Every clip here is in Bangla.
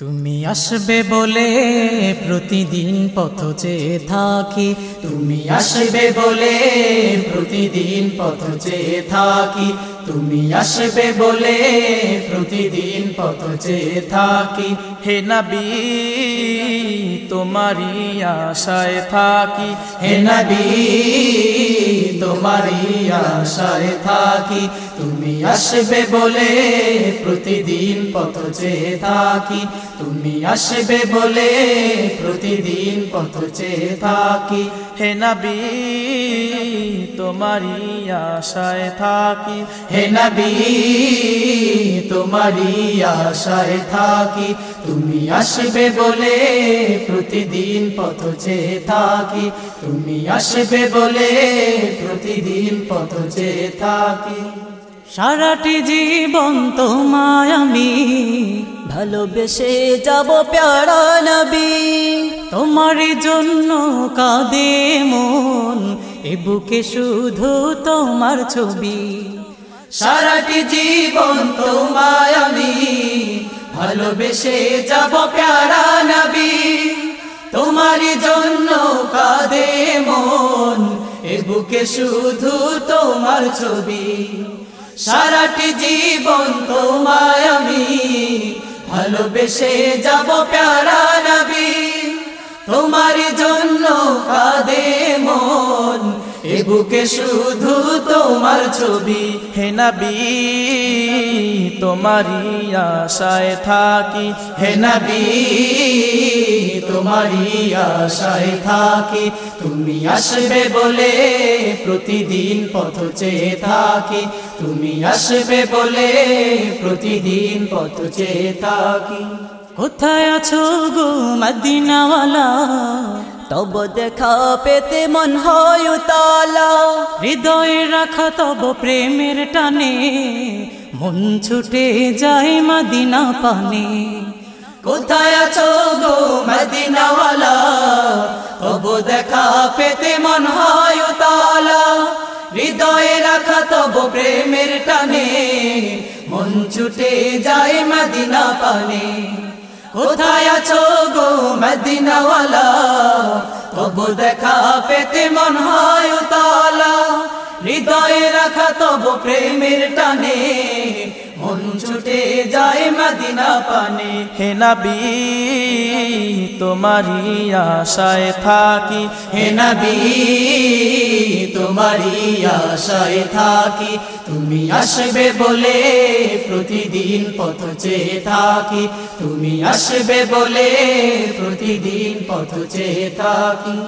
তুমি আসবে বলে প্রতিদিন পথ চেয়ে থাকি। তুমি আসবে বলে প্রতিদিন পথ চেয়ে থাকি। তুমি আসবে বলে প্রতিদিন পথ চেয়ে থাকি। হে নবী তোমারি আশায় থাকি। হে নবী তোমারি আশায় থাকি। তুমি আসবে বলে প্রতিদিন পথ চেয়ে থাকি। তুমি আসবে বলে প্রতিদিন পথ চেয়ে থাকি। হে নবী তোমারি আশায় থাকি। হে নবী তোমারি আশায় থাকি। তুমি আসবে বলে প্রতিদিন পথ চেয়ে থাকি। তুমি আসবে বলে প্রতিদিন পথ চেয়ে থাকি। সারাটি জীবন তোমায় আমি ভালোবেসে যাব প্যারা নবী। তোমার জন্য কাঁদে মন, এ বুকে শুধু তোমার ছবি। সারাটি জীবন তোমায় আমি ভালোবেসে যাব প্যারা নবী। তোমার জন্য কাঁদে মন, এ বুকে শুধু তোমার ছবি। সারাটি জীবন তোমায় আমি ভালোবেসে যাব প্যারা নবী। তোমার জন্য কাদে মন এ বুকে শুধু তোমার ছবি। হে নবী তোমারি আশায় থাকি। হে নবী তোমারি আশায় থাকি। তুমি আসবে বলে প্রতিদিন পথ চেয়ে থাকি। তুমি আসবে বলে প্রতিদিন পথ চেয়ে থাকি। কোথায় আছো গো মদিনাওয়ালা? তব দেখা পেতে মন হয় উতালা। হৃদয়ে রাখা তব প্রেমের টানে মন ছুটে যায় মদিনা পানে। কোথায় আছো গো মদিনাওয়ালা? তবু দেখা পেতে মন হয় উতালা। হৃদয়ে রাখা তব প্রেমের টানে মন ছুটে যায় মদিনা পানে। কোথায় আছো গো মদিনাওয়ালা? তবু দেখা পেতে মন হয় উতালা। হৃদয়ে রাখা তব প্রেমের টানে। মন ছুটে যায় মদিনা পানে। হে নবী তোমারি আশায় থাকি। হে নবী তোমারি আশায় থাকি। তুমি আসবে বলে প্রতিদিন পথ চেয়ে থাকি। তুমি আসবে বলে প্রতিদিন পথ চেয়ে থাকি।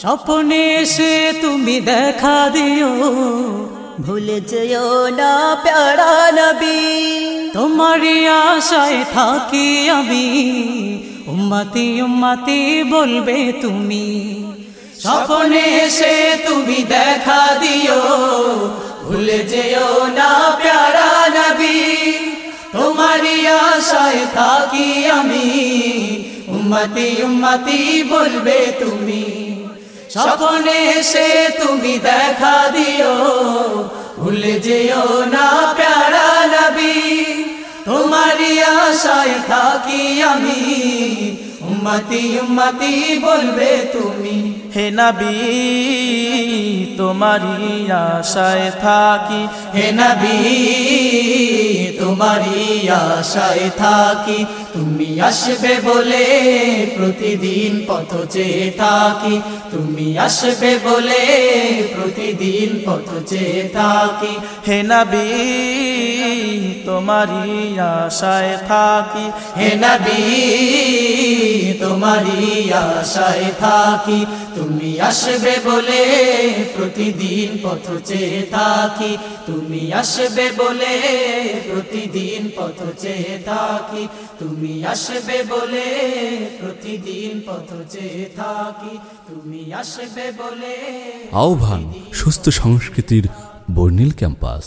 স্বপ্নে এসে তুমি দেখা দিও। ভুলে যেও না প্যারা নবী। তোমারই আশায় থাকি আমি। উম্মতি উম্মতি বলবে তুমি। স্বপ্নে এসে তুমি দেখা দিও। ভুলে যেও না প্যারা নবী। তোমারই আশায় থাকি আমি। উম্মতি উম্মতি বলবে তুমি। স্বপ্নে এসে তুমি দেখা দিও। ভুলে যেও না প্যারা নবী। তোমারই আশায় থাকি আমি। উম্মতি উম্মতি বলবে তুমি। হে নবী তোমারি আশায় থাকি। হে নবী তোমারি আশায় থাকি। তুমি আসবে বলে প্রতিদিন পথ চেয়ে থাকি। তুমি আসবে বলে প্রতিদিন পথ চেয়ে থাকি। হে নবী তোমারি আশায় থাকি। হে নবী তোমারি আশায় থাকি। তুমি আসবে বলে প্রতিদিন পথ চেয়ে থাকি। তুমি আসবে বলে প্রতিদিন পথ চেয়ে থাকি। তুমি আসবে বলে প্রতিদিন পথ চেয়ে থাকি। তুমি আসবে বলে আহ্বান, সুস্থ সংস্কৃতির বর্ণিল ক্যাম্পাস।